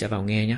sẽ vào nghe nhé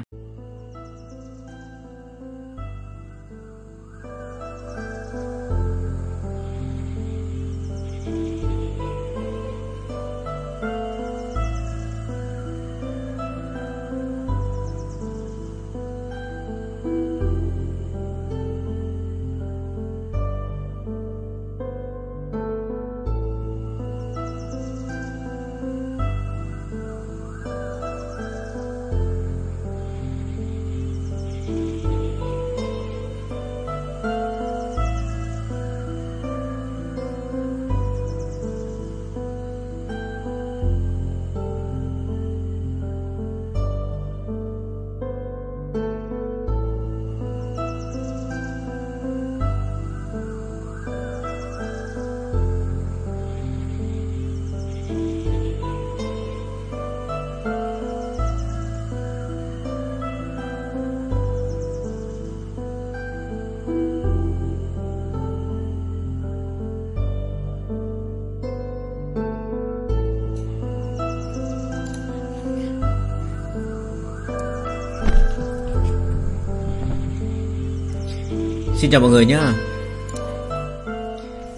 Xin chào mọi người nhá.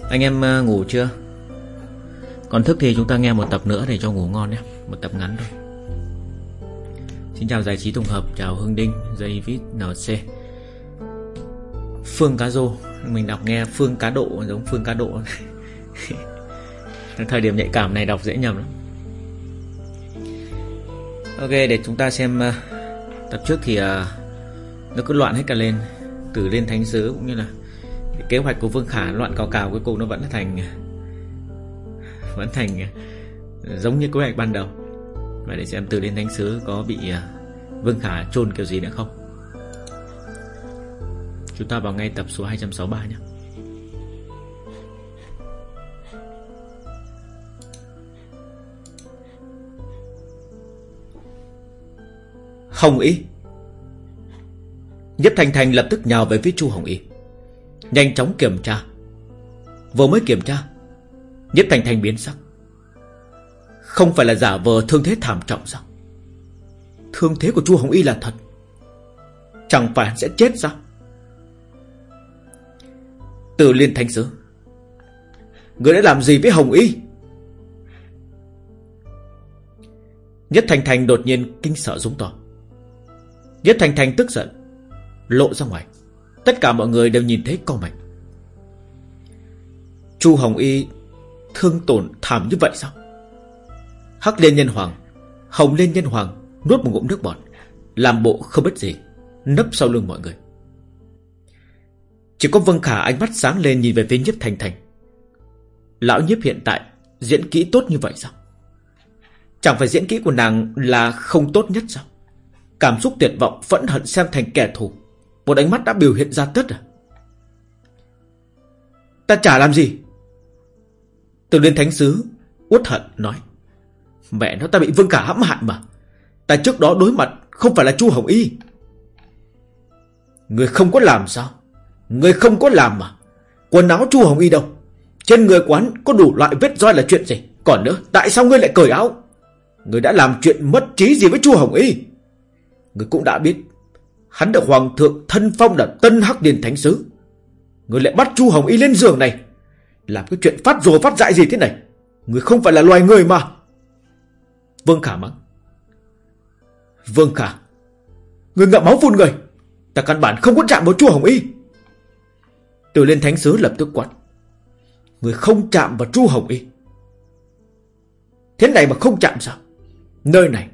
Anh em à, ngủ chưa? Còn thức thì chúng ta nghe một tập nữa để cho ngủ ngon nhé. Một tập ngắn thôi. Xin chào giải trí tổng hợp Chào Hưng Đinh, David, NC Phương Cá Rô Mình đọc nghe Phương Cá Độ giống Phương Cá Độ. Thời điểm nhạy cảm này đọc dễ nhầm lắm. Ok để chúng ta xem uh, Tập trước thì uh, Nó cứ loạn hết cả lên. Từ lên thánh sứ cũng như là Kế hoạch của Vương Khả, loạn cào cào Cuối cùng nó vẫn thành Vẫn thành Giống như kế hoạch ban đầu. Và để xem từ lên thánh sứ có bị à, Vương Khả chôn kiểu gì nữa không? Chúng ta vào ngay tập số 263 nhé. Không ý. Nhếp Thành Thành lập tức nhào về phía Chu Hồng Y. Nhanh chóng kiểm tra. Vừa mới kiểm tra Nhếp Thành Thành biến sắc. Không phải là giả vờ thương thế thảm trọng sao? Thương thế của Chu Hồng Y là thật. Chẳng phải sẽ chết sao? Từ liên thanh sứ. Người đã làm gì với Hồng Y? Nhất Thành Thành đột nhiên kinh sợ rúng to. Nhất Thành Thành tức giận. Lộ ra ngoài. Tất cả mọi người đều nhìn thấy con mạch Chu Hồng Y Thương tổn thảm như vậy sao? Hắc Liên Nhân Hoàng, Hồng Liên Nhân Hoàng Nuốt một ngụm nước bọt, Làm bộ không biết gì, Nấp sau lưng mọi người. Chỉ có Vân Khả ánh mắt sáng lên nhìn về phía nhiếp thành thành. Lão nhiếp hiện tại Diễn kỹ tốt như vậy sao? Chẳng phải diễn kỹ của nàng là không tốt nhất sao? Cảm xúc tuyệt vọng Phẫn hận xem thành kẻ thù. Một ánh mắt đã biểu hiện ra tất à? Ta chả làm gì. Từ liên thánh sứ Uất hận nói, Mẹ nó, ta bị vương cả hãm hại mà. Ta trước đó đối mặt Không phải là Chu Hồng Y. Người không có làm sao? Người không có làm mà. Quần áo Chu Hồng Y đâu? Trên người quán có đủ loại vết roi là chuyện gì? Còn nữa, tại sao ngươi lại cởi áo? Người đã làm chuyện mất trí gì với Chu Hồng Y? Người cũng đã biết Hắn được Hoàng thượng thân phong là Tân Hắc Điền Thánh Sứ. Người lại bắt Chu Hồng Y lên giường này. Làm cái chuyện phát rồ phát dại gì thế này? Người không phải là loài người mà. Vương Khả mắng. Vương Khả, Người ngậm máu phun người. Ta căn bản không có chạm vào Chu Hồng Y. Từ lên Thánh Sứ lập tức quát. Người không chạm vào Chu Hồng Y. Thế này mà không chạm sao? Nơi này,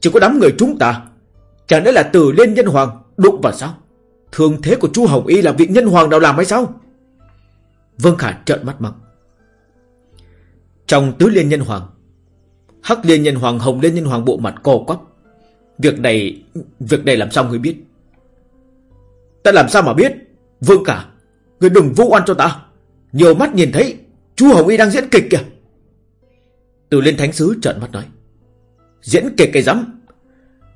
Chỉ có đám người chúng ta Chẳng lẽ là tử liên nhân hoàng Đụng vào sao? Thường thế của chu Hồng Y là vị nhân hoàng nào làm hay sao? Vương Khả trợn mắt mắng. Trong tứ liên nhân hoàng, Hắc liên nhân hoàng, Hồng liên nhân hoàng bộ mặt co quắp. Việc này Việc này làm sao người biết? Ta làm sao mà biết? Vương Khả Người đừng vu oan cho ta. Nhiều mắt nhìn thấy, Chu Hồng Y đang diễn kịch kìa. Từ liên thánh sứ trợn mắt nói. Diễn kịch cái rắm?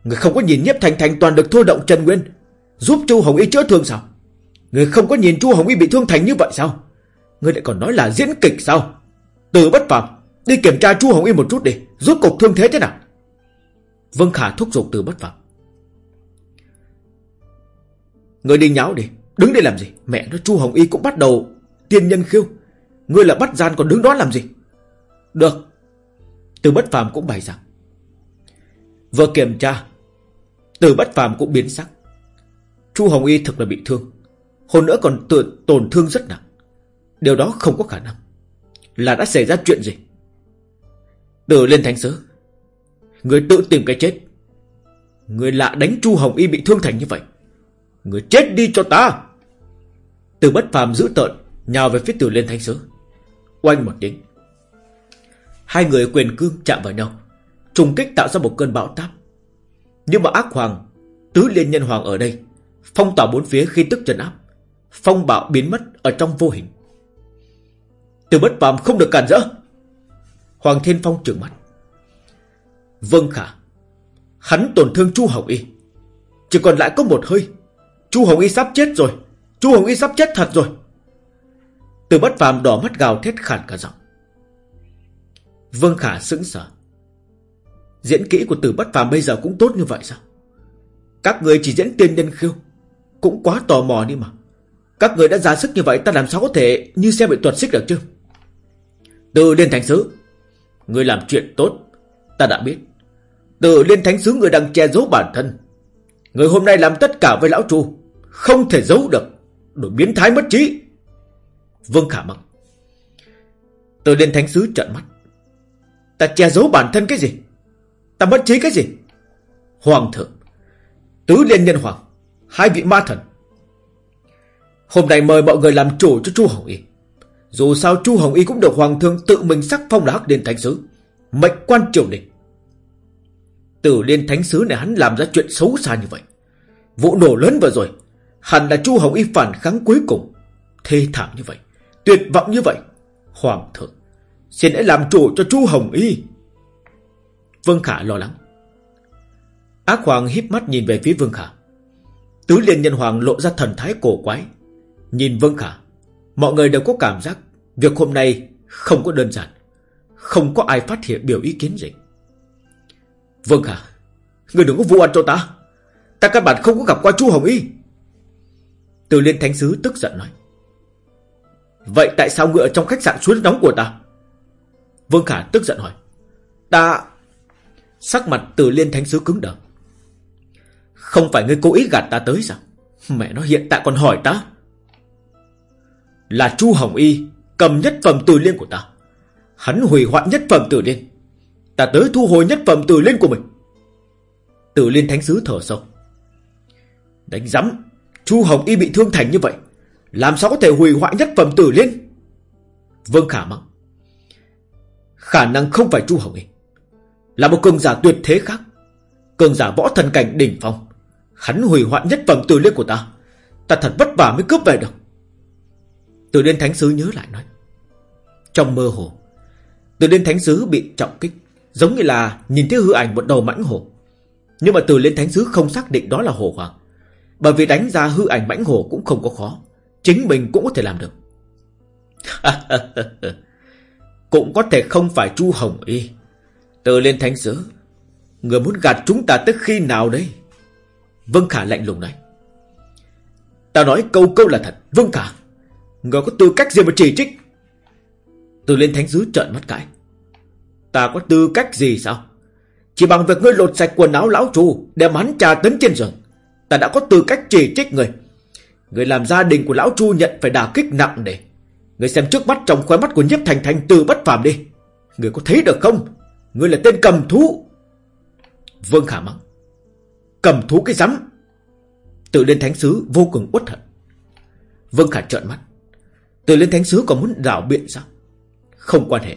Người không có nhìn nhiếp thành thành toàn được thôi động Trần Nguyên. Giúp Chu Hồng Y chữa thương sao? Người không có nhìn Chu Hồng Y bị thương thành như vậy sao? Người lại còn nói là diễn kịch sao? Từ bất phạm, Đi kiểm tra Chu Hồng Y một chút đi, Rốt cục thương thế thế nào? Vân Khả thúc giục từ bất phạm. Người đi nháo đi, Đứng đây làm gì? Mẹ nó, Chu Hồng Y cũng bắt đầu Tiên nhân khiêu. Ngươi là bắt gian còn đứng đó làm gì? Được. Từ bất phàm cũng bày rằng, Vừa kiểm tra từ bất phàm cũng biến sắc. Chu Hồng Y thực là bị thương. Hơn nữa còn tự tổn thương rất nặng. Điều đó không có khả năng. Là đã xảy ra chuyện gì? Từ lên thánh sứ Người tự tìm cái chết. Người lạ đánh Chu Hồng Y bị thương thành như vậy. Người chết đi cho ta. Từ bất phàm giữ tợn, Nhào về phía từ lên thánh sứ Oanh một tiếng. Hai người quyền cương chạm vào nhau. Trùng kích tạo ra một cơn bão táp. Nhưng mà ác hoàng, Tứ liên nhân hoàng ở đây, Phong tỏa bốn phía khi tức trần áp, Phong bạo biến mất ở trong vô hình. Từ bất phàm không được cản rỡ. Hoàng Thiên Phong trừng mắt. Vâng khả, Hắn tổn thương Chu Hồng Y. Chỉ còn lại có một hơi, Chu Hồng Y sắp chết rồi, Chu Hồng Y sắp chết thật rồi. Từ bất phàm đỏ mắt gào thét khản cả giọng. Vương Khả sững sờ. Diễn kỹ của tử bất phàm bây giờ cũng tốt như vậy sao? Các người chỉ diễn tiên nhân khiêu, Cũng quá tò mò đi mà. Các người đã ra sức như vậy, Ta làm sao có thể như xem bị tuột xích được chứ? Từ Liên Thành Sứ, Người làm chuyện tốt, Ta đã biết. Từ Liên Thánh Sứ, người đang che giấu bản thân. Người hôm nay làm tất cả với Lão Chu Không thể giấu được. Đổi biến thái mất trí. Vương Khả mặc Từ Liên Thánh Sứ trợn mắt. Ta che giấu bản thân cái gì? Ta mất trí cái gì? Hoàng thượng, Tứ Liên Nhân Hoàng, Hai vị ma thần. Hôm nay mời mọi người làm chủ cho Chu Hồng Y. Dù sao Chu Hồng Y cũng được Hoàng thượng tự mình sắc phong là Hắc Liên Thánh Sứ, Mệnh quan triều đình. Tử Liên Thánh Sứ này hắn làm ra chuyện xấu xa như vậy. Vụ nổ lớn vừa rồi, Hẳn là Chu Hồng Y phản kháng cuối cùng. Thê thảm như vậy, Tuyệt vọng như vậy. Hoàng thượng, Xin hãy làm chủ cho Chu Hồng Y. Vương Khả lo lắng. Ác Hoàng híp mắt nhìn về phía Vương Khả. Tứ Liên Nhân Hoàng lộ ra thần thái cổ quái. Nhìn Vương Khả, Mọi người đều có cảm giác Việc hôm nay không có đơn giản, Không có ai phát hiện biểu ý kiến gì. Vương Khả, Người đừng có vu oan cho ta. Ta căn bản không có gặp qua Chu Hồng Y. Từ Liên Thánh Sứ tức giận nói. Vậy tại sao ngươi ở trong khách sạn suối nóng của ta? Vương Khả tức giận hỏi. Ta Sắc mặt từ liên thánh sứ cứng đờ. Không phải ngươi cố ý gạt ta tới sao? Mẹ nó, hiện tại còn hỏi ta. Là Chu Hồng Y Cầm nhất phẩm từ liên của ta. Hắn hủy hoại nhất phẩm từ liên. Ta tới thu hồi nhất phẩm từ liên của mình. Từ liên thánh sứ thở sâu. Đánh rắm Chu Hồng Y bị thương thành như vậy, Làm sao có thể hủy hoại nhất phẩm tử liên? Vương Khả mắng. Khả năng không phải Chu Hồng Y. Là một cường giả tuyệt thế khác. Cường giả võ thần cảnh đỉnh phong. Hắn hủy hoại nhất phẩm tử liên của ta. Ta thật vất vả mới cướp về được. Từ liên thánh sứ nhớ lại nói. Trong mơ hồ từ liên thánh sứ bị trọng kích, Giống như là nhìn thấy hư ảnh một đầu mãnh hổ. Nhưng mà từ liên thánh sứ không xác định đó là hổ hoàng Bởi vì đánh ra hư ảnh mãnh hổ cũng không có khó. Chính mình cũng có thể làm được. Cũng có thể không phải Chu Hồng Y. Từ lên thánh sứ Người muốn gạt chúng ta tới khi nào đây? Vân Khả lạnh lùng nói. Ta nói câu câu là thật. Vân Khả, Người có tư cách gì mà chỉ trích? Từ lên thánh sứ trợn mắt cãi Ta có tư cách gì sao? Chỉ bằng việc ngươi lột sạch quần áo lão chu Đem hắn trà tấn trên giường, Ta đã có tư cách chỉ trích người. Người làm gia đình của lão chu nhận phải đả kích nặng để Người xem trước mắt trong khóe mắt của nhiếp thành thành từ bất phàm đi. Người có thấy được không? Người là tên cầm thú. Vương Khả mắng. Cầm thú cái rắm. Tự lên thánh sứ vô cùng uất hận. Vương Khả trợn mắt. Tự lên thánh sứ còn muốn đảo biện sao? Không quan hệ.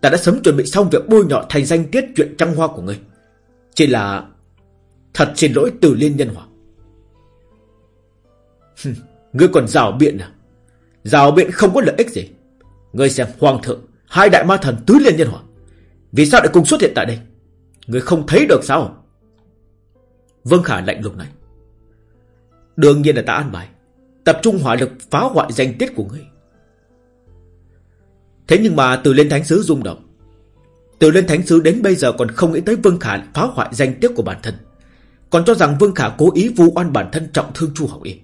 Ta đã sớm chuẩn bị xong việc bôi nhọ thành danh tiết chuyện trăng hoa của ngươi. Chỉ là Thật xin lỗi từ liên nhân hòa Ngươi còn rào biện à? Rào biện không có lợi ích gì. Ngươi xem hoàng thượng, Hai đại ma thần tứ liên nhân hoàng. Vì sao lại cùng xuất hiện tại đây? Người không thấy được sao? Vương Khả lạnh lùng này. Đương nhiên là ta an bài. Tập trung hỏa lực phá hoại danh tiết của ngươi. Thế nhưng mà từ lên thánh sứ rung động. Từ lên thánh sứ đến bây giờ còn không nghĩ tới Vương Khả phá hoại danh tiết của bản thân. Còn cho rằng Vương Khả cố ý vu oan bản thân trọng thương Chu Hồng Y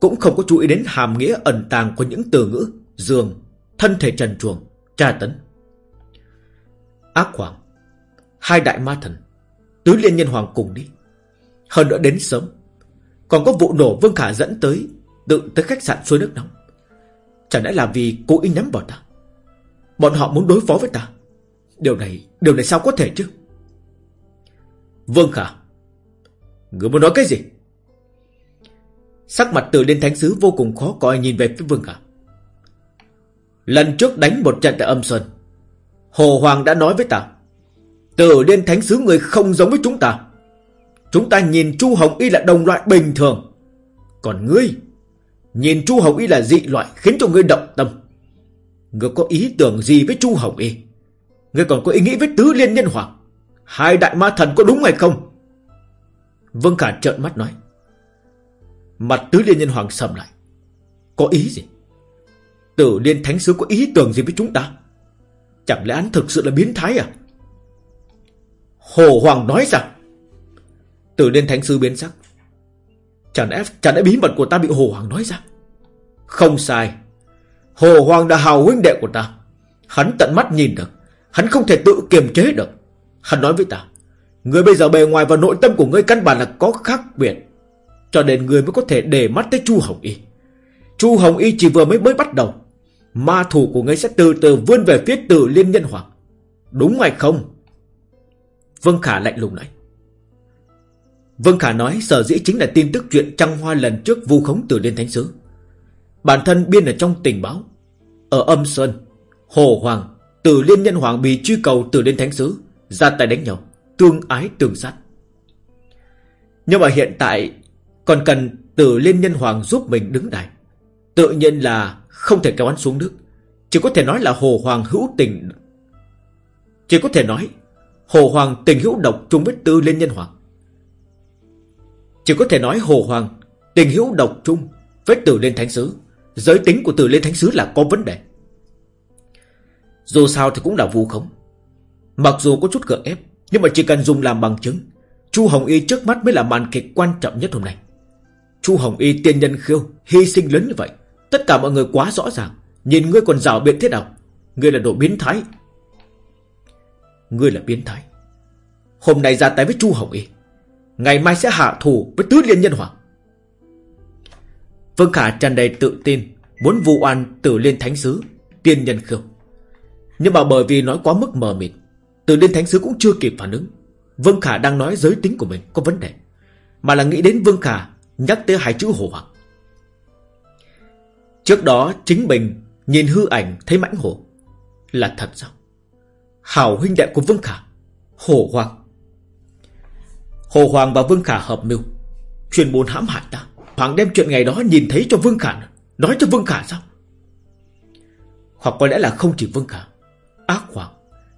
Cũng không có chú ý đến hàm nghĩa ẩn tàng của những từ ngữ giường, thân thể trần truồng, tra tấn. Ác hoàng, hai đại ma thần, tứ liên nhân hoàng cùng đi. Hơn nữa đến sớm, còn có vụ nổ Vương Khả dẫn tới tự tới khách sạn suối nước nóng. Chẳng lẽ là vì cố ý nhắm vào ta? Bọn họ muốn đối phó với ta. Điều này, điều này sao có thể chứ? Vương Khả, người muốn nói cái gì? Sắc mặt từ liên thánh sứ vô cùng khó coi nhìn về phía Vương Khả. Lần trước đánh một trận tại âm sơn Hồ Hoàng đã nói với ta Tử liên thánh sứ người không giống với chúng ta. Chúng ta nhìn Chu Hồng Y là đồng loại bình thường. Còn ngươi, Nhìn Chu Hồng Y là dị loại Khiến cho ngươi động tâm. Ngươi có ý tưởng gì với Chu Hồng Y? Ngươi còn có ý nghĩ với Tứ Liên Nhân Hoàng? Hai đại ma thần có đúng hay không? Vương Khả trợn mắt nói. Mặt Tứ Liên Nhân Hoàng sầm lại. Có ý gì? Tử Liên Thánh Sứ có ý tưởng gì với chúng ta? Chẳng lẽ anh thực sự là biến thái à? Hồ Hoàng nói rằng Tử Liên Thánh Sư biến sắc Chẳng lẽ, chẳng lẽ bí mật của ta bị Hồ Hoàng nói ra? Không sai. Hồ Hoàng là hào huynh đệ của ta. Hắn tận mắt nhìn được. Hắn không thể tự kiềm chế được. Hắn nói với ta Người bây giờ bề ngoài và nội tâm của ngươi căn bản là có khác biệt. Cho nên người mới có thể để mắt tới Chu Hồng Y. Chu Hồng Y chỉ vừa mới mới bắt đầu. Ma thủ của ngươi sẽ từ từ vươn về phía tử liên nhân hoàng Đúng hay không Vương Khả lạnh lùng nói Vương Khả nói sở dĩ chính là tin tức chuyện trăng hoa lần trước vu khống tử Liên Thánh Sứ. Bản thân biên ở trong tình báo. Ở âm Sơn, Hồ Hoàng, tử Liên Nhân Hoàng bị truy cầu tử Liên Thánh Sứ, ra tay đánh nhau, tương ái tương sát. Nhưng mà hiện tại còn cần tử Liên Nhân Hoàng giúp mình đứng đài. Tự nhiên là không thể kéo hắn xuống nước. Chỉ có thể nói là Hồ Hoàng hữu tình. Chỉ có thể nói, Hồ Hoàng tình hữu độc chung với Tư Liên Nhân Hoàng. Chỉ có thể nói Hồ Hoàng Tình hữu độc chung Với tử lên thánh sứ Giới tính của tử lên thánh sứ là có vấn đề Dù sao thì cũng là vu khống Mặc dù có chút gượng ép, Nhưng mà chỉ cần dùng làm bằng chứng, Chu Hồng Y trước mắt mới là màn kịch quan trọng nhất hôm nay Chu Hồng Y tiên nhân khiêu, Hy sinh lớn như vậy Tất cả mọi người quá rõ ràng. Nhìn ngươi còn rào biện thế nào? Ngươi là đồ biến thái. Ngươi là biến thái. Hôm nay ra tay với Chu Hồng Y. Ngày mai sẽ hạ thủ với tứ liên nhân hoàng. Vương Khả tràn đầy tự tin, Muốn vu oan tử liên thánh sứ, Tiên nhân khương Nhưng mà bởi vì nói quá mức mờ mịt, Tử liên thánh sứ cũng chưa kịp phản ứng. Vương Khả đang nói giới tính của mình có vấn đề. Mà là nghĩ đến Vương Khả Nhắc tới hai chữ hồ hoàng. Trước đó chính mình Nhìn hư ảnh thấy mãnh hổ. Là thật sao? Hảo huynh đệ của Vương Khả Hổ hoàng. Hồ Hoàng và Vương Khả hợp mưu, Chuyên môn hãm hại ta. Hoàng đem chuyện ngày đó nhìn thấy cho Vương Khả Nói cho Vương Khả sao? Hoặc có lẽ là không chỉ Vương Khả, Ác Hoàng.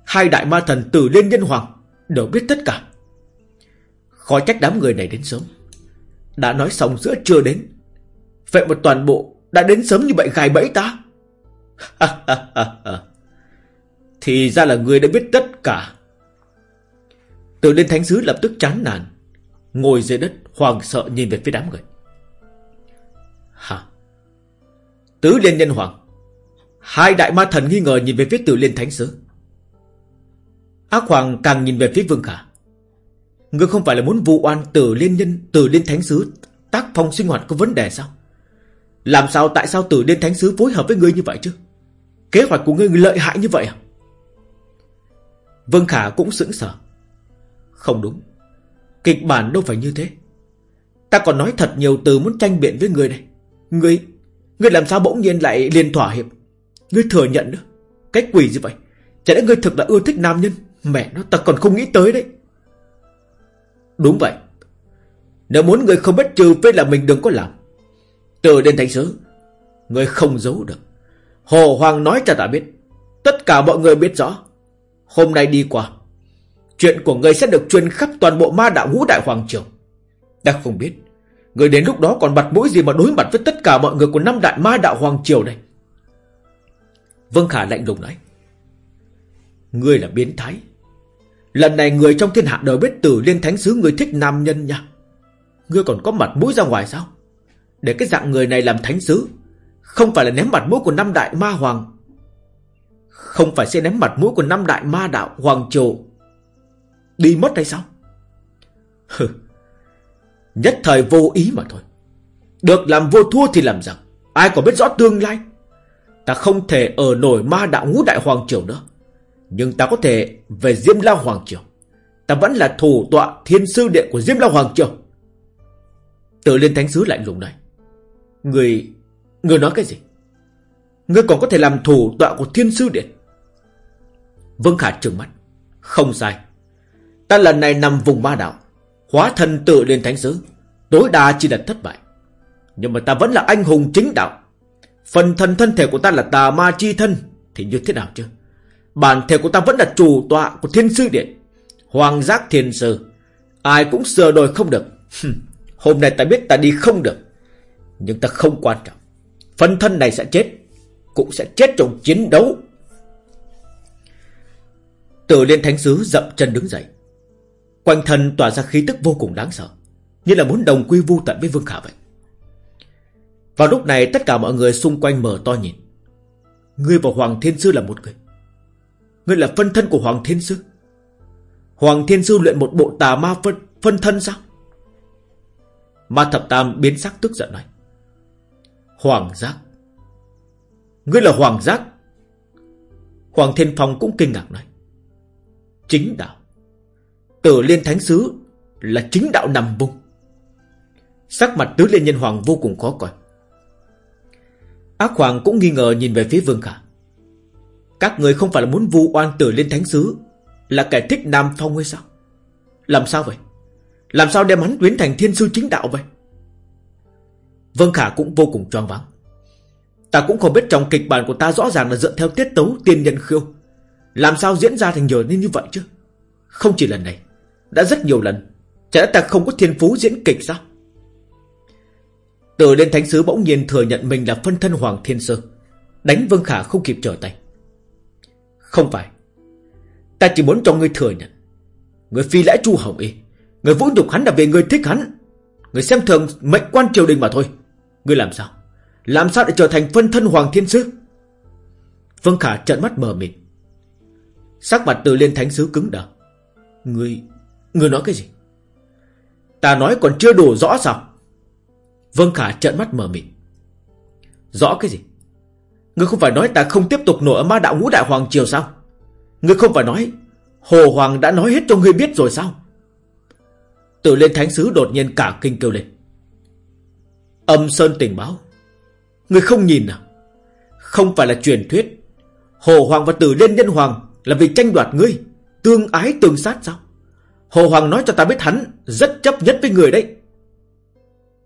Hai đại ma thần từ liên nhân hoàng Đều biết tất cả. Khó trách đám người này đến sớm. Đã nói xong giữa chưa đến Vậy mà toàn bộ đã đến sớm như vậy gài bẫy ta. Thì ra là người đã biết tất cả. Tử Liên Thánh Sứ lập tức chán nản, Ngồi dưới đất hoàng sợ nhìn về phía đám người. Hả? Tứ Liên Nhân Hoàng, Hai đại ma thần nghi ngờ nhìn về phía Tử Liên Thánh Sứ. Ác Hoàng càng nhìn về phía Vương Khả. Ngươi không phải là muốn vụ oan Tử Liên Nhân Tử Liên Thánh Sứ Tác phong sinh hoạt có vấn đề sao? Làm sao, tại sao Tử Liên Thánh Sứ phối hợp với ngươi như vậy chứ? Kế hoạch của ngươi lợi hại như vậy à? Vương Khả cũng sững sờ. Không đúng. Kịch bản đâu phải như thế. Ta còn nói thật nhiều từ muốn tranh biện với người đây. Ngươi Ngươi làm sao bỗng nhiên lại liền thỏa hiệp? Ngươi thừa nhận nữa Cách quỷ gì vậy, Chả lẽ ngươi thực là ưa thích nam nhân? Mẹ nó, ta còn không nghĩ tới đấy. Đúng vậy. Nếu muốn người không biết trừ phê là mình đừng có làm từ đến thánh sứ Người không giấu được Hồ Hoàng nói cho ta biết, Tất cả mọi người biết rõ, Hôm nay đi qua, Chuyện của người sẽ được truyền khắp toàn bộ ma đạo ngũ đại hoàng triều. Ta không biết. Người đến lúc đó còn mặt mũi gì mà đối mặt với tất cả mọi người của năm đại ma đạo hoàng triều đây. Vương Khả lạnh lùng nói. Ngươi là biến thái. Lần này người trong thiên hạ đều biết tử liên thánh sứ người thích nam nhân nha. Ngươi còn có mặt mũi ra ngoài sao? Để cái dạng người này làm thánh sứ. Không phải là ném mặt mũi của năm đại ma hoàng. Không phải sẽ ném mặt mũi của năm đại ma đạo Hoàng triều. Đi mất hay sao? Hừ, Nhất thời vô ý mà thôi. Được làm vô thua thì làm rằng, Ai có biết rõ tương lai? Ta không thể ở nổi ma đạo ngũ đại hoàng triều nữa. Nhưng ta có thể Về Diêm La Hoàng Triều. Ta vẫn là thủ tọa thiên sư điện của Diêm La Hoàng Triều. Tự liên thánh sứ lạnh lùng này. Người Người nói cái gì? Người còn có thể làm thủ tọa của thiên sư điện. Vương Khả trừng mắt. Không sai. Ta lần này nằm vùng ma đạo, Hóa thân tự lên thánh giới. Tối đa chỉ là thất bại. Nhưng mà ta vẫn là anh hùng chính đạo. Phần thân thân thể của ta là tà ma chi thân, Thì như thế nào chứ? Bản thể của ta vẫn là chủ tọa của thiên sư điện. Hoàng giác thiên sư Ai cũng sửa đổi không được. Hôm nay ta biết ta đi không được. Nhưng ta không quan trọng. Phân thân này sẽ chết Cũng sẽ chết trong chiến đấu. Tử liên thánh sứ dậm chân đứng dậy. Quanh thân tỏa ra khí tức vô cùng đáng sợ Như là muốn đồng quy vu tận với Vương Khả vậy. Vào lúc này tất cả mọi người xung quanh mở to nhìn. Ngươi và Hoàng Thiên Sư là một người. Ngươi là phân thân của Hoàng Thiên Sư. Hoàng Thiên Sư luyện một bộ tà ma phân, phân thân sao? Ma Thập Tam biến sắc tức giận nói. Hoàng Giác. Ngươi là Hoàng Giác. Hoàng Thiên Phong cũng kinh ngạc nói. Chính đạo. Tử Liên Thánh Sứ Là chính đạo nằm vùng. Sắc mặt tứ liên nhân hoàng vô cùng khó coi. Ác hoàng cũng nghi ngờ nhìn về phía Vương Khả. Các người không phải là muốn vu oan tử liên thánh sứ, Là kẻ thích Nam Phong hay sao? Làm sao vậy? Làm sao đem hắn quyến thành thiên sư chính đạo vậy? Vương Khả cũng vô cùng choáng váng. Ta cũng không biết trong kịch bản của ta rõ ràng là dựa theo tiết tấu tiên nhân khiêu. Làm sao diễn ra thành nhiều nên như vậy chứ? Không chỉ lần này, Đã rất nhiều lần, Chả lẽ ta không có thiên phú diễn kịch sao? Từ lên thánh sứ bỗng nhiên thừa nhận mình là phân thân Hoàng Thiên Sơ, Đánh Vương Khả không kịp trở tay. Không phải, Ta chỉ muốn cho ngươi thừa nhận, Người phi lẽ chu hồng y, Người vũ nhục hắn là vì người thích hắn, Người xem thường mệnh quan triều đình mà thôi. Ngươi làm sao? Làm sao để trở thành phân thân Hoàng Thiên Sư Vương Khả trợn mắt mờ mịt. Sắc mặt từ liên thánh sứ cứng đờ. Ngươi Ngươi nói cái gì? Ta nói còn chưa đủ rõ sao? Vương Khả trợn mắt mờ mịt. Rõ cái gì? Ngươi không phải nói ta không tiếp tục nổi ở ma đạo ngũ đại hoàng triều sao? Ngươi không phải nói Hồ Hoàng đã nói hết cho ngươi biết rồi sao? Tử lên thánh sứ đột nhiên cả kinh kêu lên. Âm Sơn tình báo. Người không nhìn à? Không phải là truyền thuyết. Hồ Hoàng và Tử Liên Nhân Hoàng Là vì tranh đoạt ngươi, Tương ái tương sát sao? Hồ Hoàng nói cho ta biết hắn Rất chấp nhất với người đấy.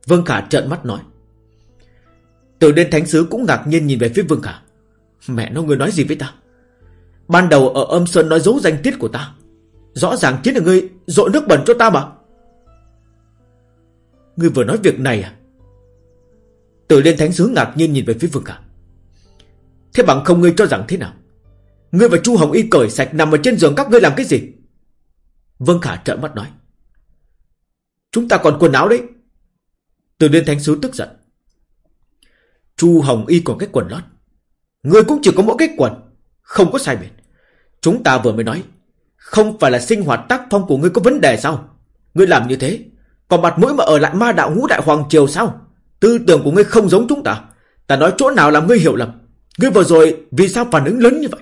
Vương Khả trợn mắt nói. Tử Liên Thánh Sứ cũng ngạc nhiên nhìn về phía Vương Khả. Mẹ nó, người nói gì với ta? Ban đầu ở âm Sơn nói dấu danh tiết của ta. Rõ ràng chính là ngươi Dội nước bẩn cho ta mà. Ngươi vừa nói việc này à? Tử Liên Thánh Sứ ngạc nhiên nhìn về phía Vương Khả Thế bằng không ngươi cho rằng thế nào? Ngươi và Chu Hồng Y cởi sạch Nằm ở trên giường các ngươi làm cái gì? Vương Khả trợn mắt nói. Chúng ta còn quần áo đấy. Tử Liên Thánh Sứ tức giận. Chu Hồng Y còn cái quần lót. Ngươi cũng chỉ có mỗi cái quần, Không có sai biệt. Chúng ta vừa mới nói, Không phải là sinh hoạt tác phong của ngươi có vấn đề sao? Ngươi làm như thế Còn mặt mũi mà ở lại ma đạo ngũ đại hoàng triều sao? Tư tưởng của ngươi không giống chúng ta. Ta nói chỗ nào làm ngươi hiểu lầm. Ngươi vừa rồi vì sao phản ứng lớn như vậy?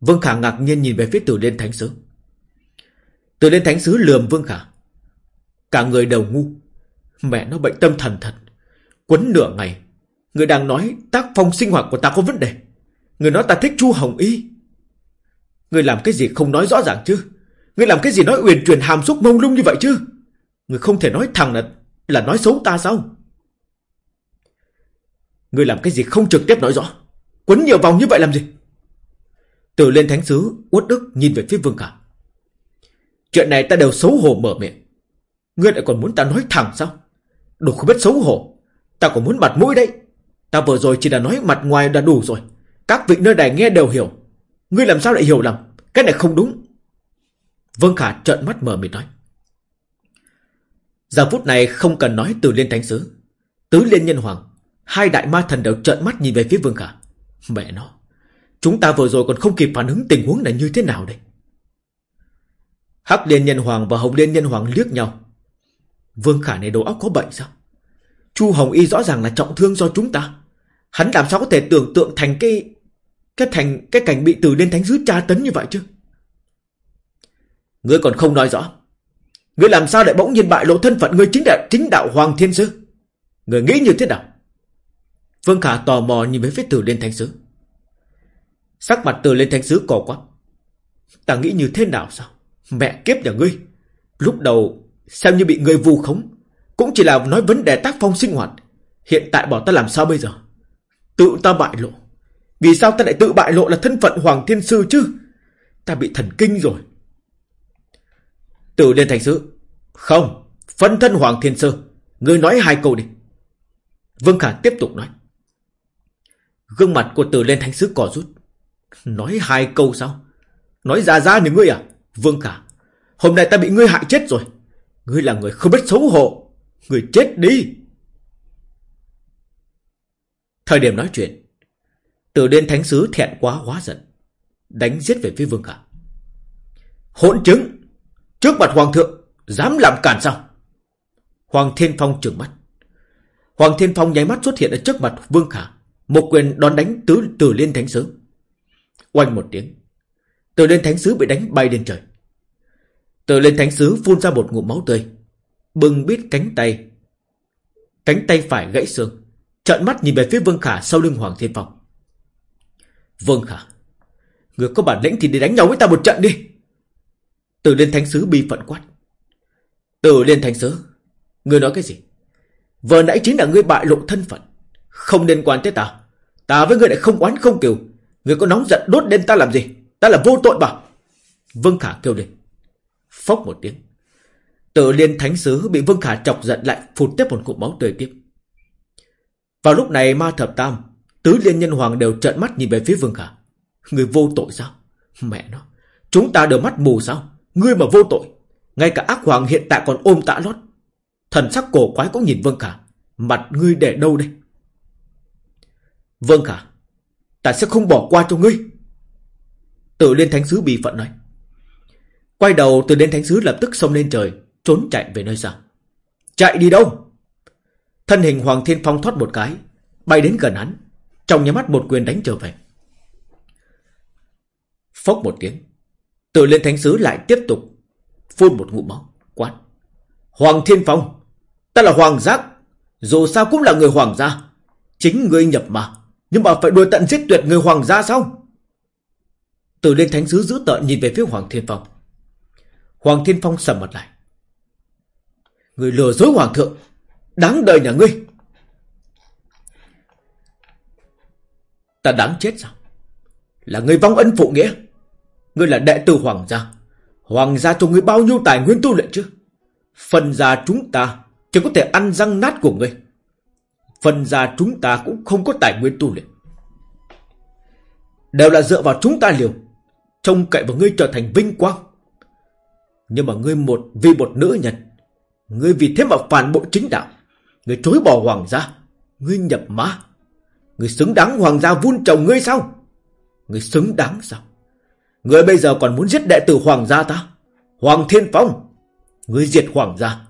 Vương Khả ngạc nhiên nhìn về phía Tử Liên Thánh Sứ. Tử Liên Thánh Sứ lườm Vương Khả. Cả người đầu ngu. Mẹ nó bệnh tâm thần thật. Quấn nửa ngày, Người đang nói tác phong sinh hoạt của ta có vấn đề. Người nói ta thích Chu Hồng Y. Người làm cái gì không nói rõ ràng chứ? Người làm cái gì nói uyển chuyển hàm xúc mông lung như vậy chứ? Người không thể nói thẳng là là nói xấu ta sao? Ngươi làm cái gì không trực tiếp nói rõ? Quấn nhiều vòng như vậy làm gì? Từ lên thánh sứ, uất đức nhìn về phía Vương Khả Chuyện này ta đều xấu hổ mở miệng. Ngươi lại còn muốn ta nói thẳng sao? Đủ không biết xấu hổ. Ta còn muốn mặt mũi đấy. Ta vừa rồi chỉ là nói mặt ngoài đã đủ rồi. Các vị nơi này nghe đều hiểu. Ngươi làm sao lại hiểu lầm? Cái này không đúng. Vương Khả trợn mắt mở mịt nói. Giờ phút này không cần nói từ liên thánh sứ. Tứ liên nhân hoàng, Hai đại ma thần đều trợn mắt nhìn về phía Vương Khả. Mẹ nó, Chúng ta vừa rồi còn không kịp phản ứng tình huống này như thế nào đây? Hắc liên nhân hoàng và hồng liên nhân hoàng liếc nhau. Vương Khả này đầu óc có bệnh sao? Chu Hồng Y rõ ràng là trọng thương do chúng ta. Hắn làm sao có thể tưởng tượng thành cái Cái thành, cái cảnh bị từ liên thánh sứ tra tấn như vậy chứ? Ngươi còn không nói rõ. Ngươi làm sao lại bỗng nhiên bại lộ thân phận ngươi chính đạo chính đạo Hoàng Thiên Sư Ngươi nghĩ như thế nào? Vương Khả tò mò nhìn về phía từ liên thánh sứ. Sắc mặt từ lên thánh sứ cò quắp Ta nghĩ như thế nào sao? Mẹ kiếp nhà ngươi. Lúc đầu, xem như bị ngươi vu khống, Cũng chỉ là nói vấn đề tác phong sinh hoạt. Hiện tại bảo ta làm sao bây giờ? Tự ta bại lộ. Vì sao ta lại tự bại lộ là thân phận Hoàng Thiên Sư chứ? Ta bị thần kinh rồi. Từ lên thành sứ. Không, Phân thân Hoàng Thiên sơ. Ngươi nói hai câu đi. Vương Khả tiếp tục nói. Gương mặt của từ lên thánh sứ cò rút. Nói hai câu sao? Nói ra ra như ngươi à? Vương Khả, Hôm nay ta bị ngươi hại chết rồi. Ngươi là người không biết xấu hổ. Ngươi chết đi. Thời điểm nói chuyện Từ Liên thánh sứ thẹn quá hóa giận, Đánh giết về phía Vương Khả. Hỗn chứng. Trước mặt Hoàng thượng, Dám làm cản sao? Hoàng Thiên Phong trừng mắt. Hoàng Thiên Phong nháy mắt xuất hiện ở trước mặt Vương Khả, Một quyền đón đánh tứ, từ liên thánh sứ. Oanh một tiếng, Từ liên thánh sứ bị đánh bay lên trời. Từ liên thánh sứ phun ra một ngụm máu tươi Bừng biết cánh tay Cánh tay phải gãy xương, Trợn mắt nhìn về phía Vương Khả sau lưng Hoàng Thiên Phong. Vương Khả, Người có bản lĩnh thì đi đánh nhau với ta một trận đi. Tử liên thánh sứ bi phận quát. Tử liên thánh sứ ngươi nói cái gì? Vừa nãy chính là ngươi bại lộ thân phận. Không liên quan tới ta. Ta với ngươi lại không oán không kiều. Ngươi có nóng giận đốt lên ta làm gì? Ta là vô tội bảo Vương Khả kêu lên. Phốc một tiếng. Tử liên thánh sứ bị Vương Khả chọc giận lại, Phụt tiếp một cụm máu tươi tiếp Vào lúc này, ma thập tam, Tứ liên nhân hoàng đều trợn mắt nhìn về phía Vương Khả. Người vô tội sao? Mẹ nó. Chúng ta đều mắt mù sao? Ngươi mà vô tội, Ngay cả ác hoàng hiện tại còn ôm tạ lót. Thần sắc cổ quái cũng nhìn Vương Khả, Mặt ngươi để đâu đây? Vương Khả, Ta sẽ không bỏ qua cho ngươi. Tử Liên Thánh Sứ bị phận nói. Quay đầu Tử Liên Thánh Sứ lập tức xông lên trời, Trốn chạy về nơi xa. Chạy đi đâu? Thân hình Hoàng Thiên Phong thoát một cái, Bay đến gần hắn, Trong nhà mắt một quyền đánh trở về. Phốc một tiếng Tử Liên Thánh Sứ lại tiếp tục Phun một ngụm máu, Quát. Hoàng Thiên Phong, Ta là Hoàng Giác, Dù sao cũng là người Hoàng gia. Chính ngươi nhập mà, nhưng mà phải đuổi tận giết tuyệt người hoàng gia sao? Từ lên thánh sứ giữ tợn nhìn về phía Hoàng Thiên Phong. Hoàng Thiên Phong sầm mặt lại. Người lừa dối hoàng thượng, Đáng đời nhà ngươi. Ta đáng chết sao? Là người vong ân phụ nghĩa. Ngươi là đệ tử hoàng gia Hoàng gia cho ngươi bao nhiêu tài nguyên tu luyện chứ Phần gia chúng ta Chỉ có thể ăn răng nát của ngươi Phần gia chúng ta cũng không có tài nguyên tu luyện. Đều là dựa vào chúng ta liều. Trông cậy vào ngươi trở thành vinh quang. Nhưng mà ngươi một vì một nữ nhân. Ngươi vì thế mà phản bội chính đạo. Ngươi chối bỏ hoàng gia. Ngươi nhập ma. Ngươi xứng đáng hoàng gia vun trồng ngươi sao? Ngươi xứng đáng sao? Người bây giờ còn muốn giết đệ tử hoàng gia ta? Hoàng Thiên Phong. Ngươi diệt hoàng gia.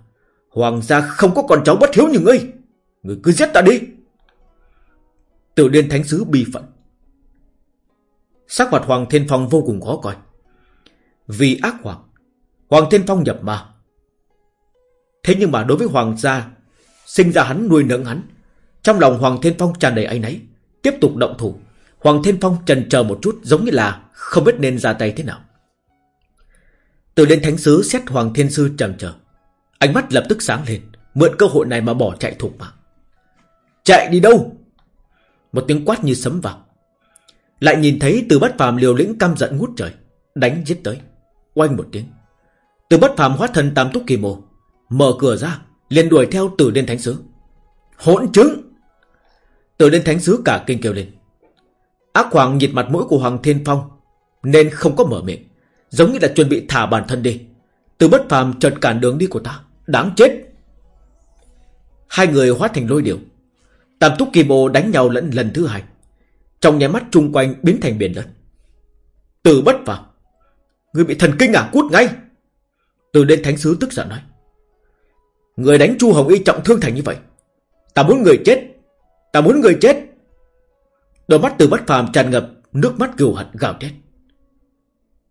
Hoàng gia không có con cháu bất hiếu như ngươi. Người cứ giết ta đi Tử Liên Thánh Sứ bi phận Sắc mặt Hoàng Thiên Phong vô cùng khó coi Vì ác hoàng Hoàng Thiên Phong nhập ma Thế nhưng mà đối với Hoàng gia, Sinh ra hắn, nuôi nấng hắn, Trong lòng Hoàng Thiên Phong tràn đầy áy náy, Tiếp tục động thủ Hoàng Thiên Phong trần chờ một chút, giống như là không biết nên ra tay thế nào Từ lên thánh sứ xét Hoàng Thiên Sư trầm chờ Ánh mắt lập tức sáng lên, Mượn cơ hội này mà bỏ chạy thục mạng Chạy đi đâu? Một tiếng quát như sấm vào. Lại nhìn thấy từ bất phàm liều lĩnh căm giận ngút trời. Đánh giết tới. Oanh một tiếng. Từ bất phàm hóa thân tam túc kỳ mồ. Mở cửa ra. liền đuổi theo từ lên thánh sứ. Hỗn chứng! Từ lên thánh sứ cả kinh kêu lên. Ác hoàng nhịt mặt mũi của Hoàng Thiên Phong. Nên không có mở miệng. Giống như là chuẩn bị thả bản thân đi. Từ bất phàm chợt cản đường đi của ta. Đáng chết! Hai người hóa thành lôi điệu Tam túc kim ô đánh nhau lẫn lần thứ hai. Trong nháy mắt chung quanh biến thành biển lớn Từ bất phàm. Người bị thần kinh à? Cút ngay. Từ đến thánh sứ tức giận nói. Người đánh Chu Hồng Y trọng thương thành như vậy. Ta muốn người chết. Ta muốn người chết. Đôi mắt từ bất phàm tràn ngập, Nước mắt cừu hận gào thét.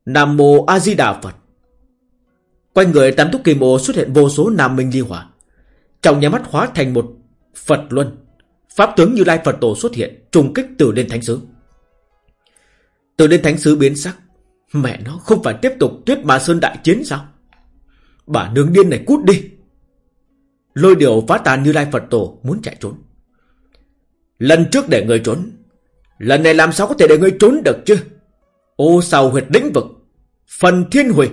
Nam Mô A Di Đà Phật. Quanh người tam túc kim ô xuất hiện vô số nam minh ly hỏa Trong nhà mắt hóa thành một Phật luân. Pháp tướng như Lai Phật Tổ xuất hiện, Trùng kích từ lên thánh sứ. Từ lên thánh sứ biến sắc. Mẹ nó, không phải tiếp tục tuyết ma sơn đại chiến sao? Bà nương điên này cút đi. Lôi điều phá tàn như Lai Phật Tổ Muốn chạy trốn. Lần trước để người trốn. Lần này làm sao có thể để người trốn được chứ? Ô sao huyệt lĩnh vực, Phần thiên huệ.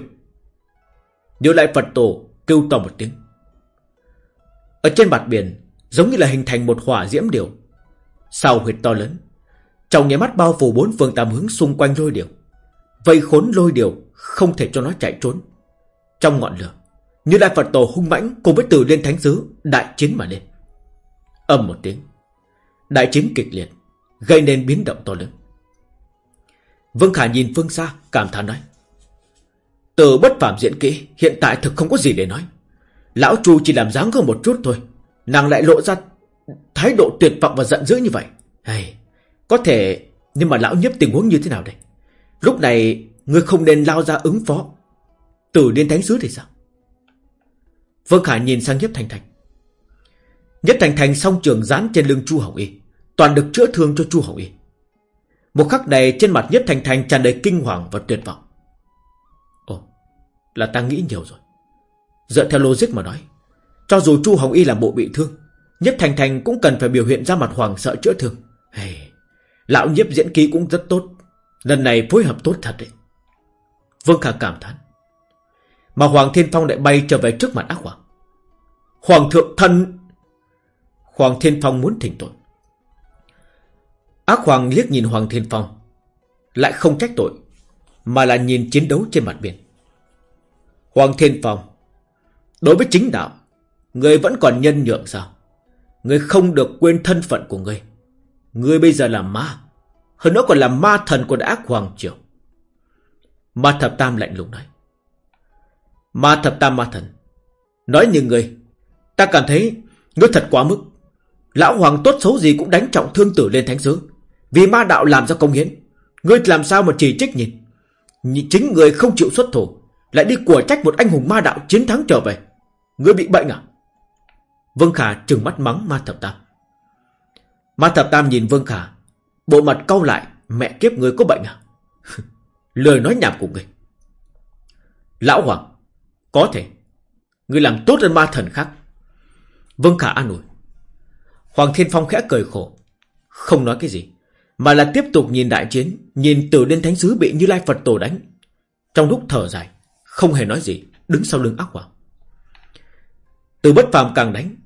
Như lại Phật Tổ, kêu to một tiếng. Ở trên mặt biển, Giống như là hình thành một hỏa diễm điều Sao huyệt to lớn, Trong nháy mắt bao phủ bốn phương tám hướng xung quanh lôi điều Vây khốn lôi điều Không thể cho nó chạy trốn. Trong ngọn lửa, Như lại Phật Tổ hung mãnh cùng với từ liên thánh sứ Đại chiến mà lên. Âm một tiếng, Đại chiến kịch liệt, Gây nên biến động to lớn. Vương Khả nhìn phương xa Cảm thán nói. Từ bất phạm diễn kỹ Hiện tại thực không có gì để nói. Lão Chu chỉ làm dáng hơn một chút thôi Nàng lại lộ ra Thái độ tuyệt vọng và giận dữ như vậy. Hay, Có thể Nhưng mà lão nhấp tình huống như thế nào đây? Lúc này Ngươi không nên lao ra ứng phó. Tử điên thánh sứ thì sao? Vương Khả nhìn sang Nhất Thành Thành. Nhất Thành Thành song trường dán trên lưng Chu Hồng Y Toàn được chữa thương cho Chu Hồng Y. Một khắc này trên mặt Nhất Thành Thành tràn đầy kinh hoàng và tuyệt vọng. Ồ Là ta nghĩ nhiều rồi. Dựa theo logic mà nói Cho dù Chu Hồng Y làm bộ bị thương Nhất Thành Thành cũng cần phải biểu hiện ra mặt hoàng sợ chữa thương. Hey, Lão nhiếp diễn ký cũng rất tốt. Lần này phối hợp tốt thật đấy. Vương Khả cảm thán. Mà Hoàng Thiên Phong lại bay trở về trước mặt ác hoàng. Hoàng thượng thân Hoàng Thiên Phong muốn thỉnh tội. Ác Hoàng liếc nhìn Hoàng Thiên Phong, Lại không trách tội, Mà là nhìn chiến đấu trên mặt biển. Hoàng Thiên Phong, Đối với chính đạo, Người vẫn còn nhân nhượng sao? Người không được quên thân phận của người. Người bây giờ là ma, Hơn nữa còn là ma thần của ác hoàng triều. Ma thập tam lạnh lùng nói. Ma thập tam ma thần, Nói như người, Ta cảm thấy Ngươi thật quá mức. Lão hoàng tốt xấu gì cũng đánh trọng thương tử lên thánh sứ. Vì ma đạo làm ra công hiến, Ngươi làm sao mà chỉ trích nhìn? Chính người không chịu xuất thủ, Lại đi của trách một anh hùng ma đạo chiến thắng trở về. Ngươi bị bệnh à? Vương Khả trừng mắt mắng ma thập tam. Ma thập tam nhìn Vương Khả, Bộ mặt cau lại, Mẹ kiếp người có bệnh à? Lời nói nhảm của người Lão Hoàng, Có thể. Người làm tốt hơn ma thần khác. Vương Khả an ủi. Hoàng Thiên Phong khẽ cười khổ, Không nói cái gì. Mà là tiếp tục nhìn đại chiến, Nhìn tử liên thánh sứ bị Như Lai Phật Tổ đánh. Trong lúc thở dài, Không hề nói gì, Đứng sau lưng ác hoàng. Từ bất phàm càng đánh,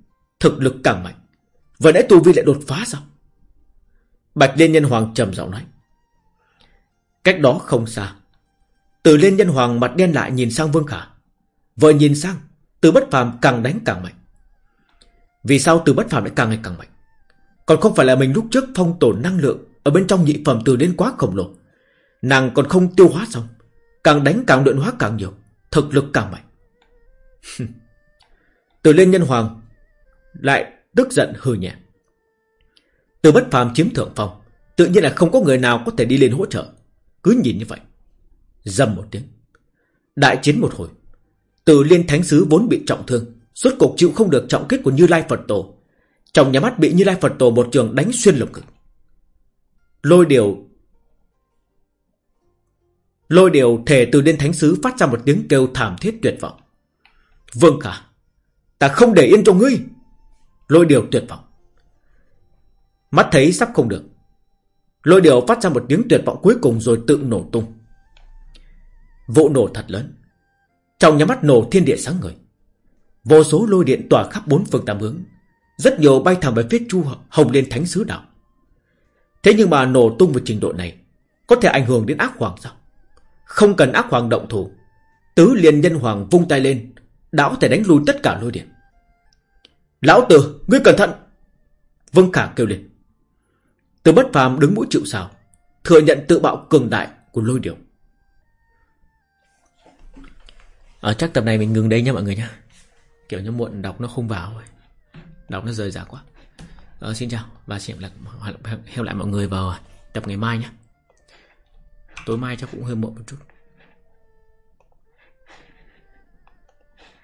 Thực lực càng mạnh. Vừa nãy tu vi lại đột phá sao? Bạch Liên Nhân Hoàng trầm giọng nói. Cách đó không xa, Từ Liên Nhân Hoàng mặt đen lại nhìn sang Vương Khả. Vừa nhìn sang, Từ bất phàm càng đánh càng mạnh. Vì sao từ bất phàm lại càng ngày càng mạnh? Còn không phải là mình lúc trước phong tổn năng lượng ở bên trong nhị phẩm từ đến quá khổng lồ. Nàng còn không tiêu hóa xong, Càng đánh càng luyện hóa càng nhiều, Thực lực càng mạnh. Từ Liên Nhân Hoàng Lại tức giận hừ nhẹ. Từ bất phàm chiếm thượng phong, Tự nhiên là không có người nào có thể đi lên hỗ trợ. Cứ nhìn như vậy, Dầm một tiếng, Đại chiến một hồi. Từ liên thánh sứ vốn bị trọng thương, Suốt cuộc chịu không được trọng kết của Như Lai Phật Tổ. Trong nhà mắt bị Như Lai Phật Tổ một trường đánh xuyên lồng ngực. Lôi điều Lôi điều thể từ liên thánh sứ phát ra một tiếng kêu thảm thiết tuyệt vọng Vương Khả, Ta không để yên cho ngươi Lôi điều tuyệt vọng Mắt thấy sắp không được Lôi điều phát ra một tiếng tuyệt vọng cuối cùng rồi tự nổ tung. Vụ nổ thật lớn. Trong nhà mắt nổ thiên địa sáng người. Vô số lôi điện tỏa khắp bốn phương tám hướng. Rất nhiều bay thẳng về phía chu hồng lên thánh sứ đạo. Thế nhưng mà nổ tung vào trình độ này có thể ảnh hưởng đến ác hoàng sao? Không cần ác hoàng động thủ. Tứ liền nhân hoàng vung tay lên đã có thể đánh lui tất cả lôi điện. Lão tử, ngươi cẩn thận. Vương Khả kêu lên. Từ bất phàm đứng mũi chịu sào, thừa nhận tự bạo cường đại của lôi điểu. Ở chắc tập này mình ngừng đây nha mọi người nha. Kiểu như muộn đọc nó không vào rồi. Đọc nó rời rạc quá. Ờ, xin chào và hẹn lại, hẹn lại mọi người vào tập ngày mai nhé. Tối mai chắc cũng hơi muộn một chút.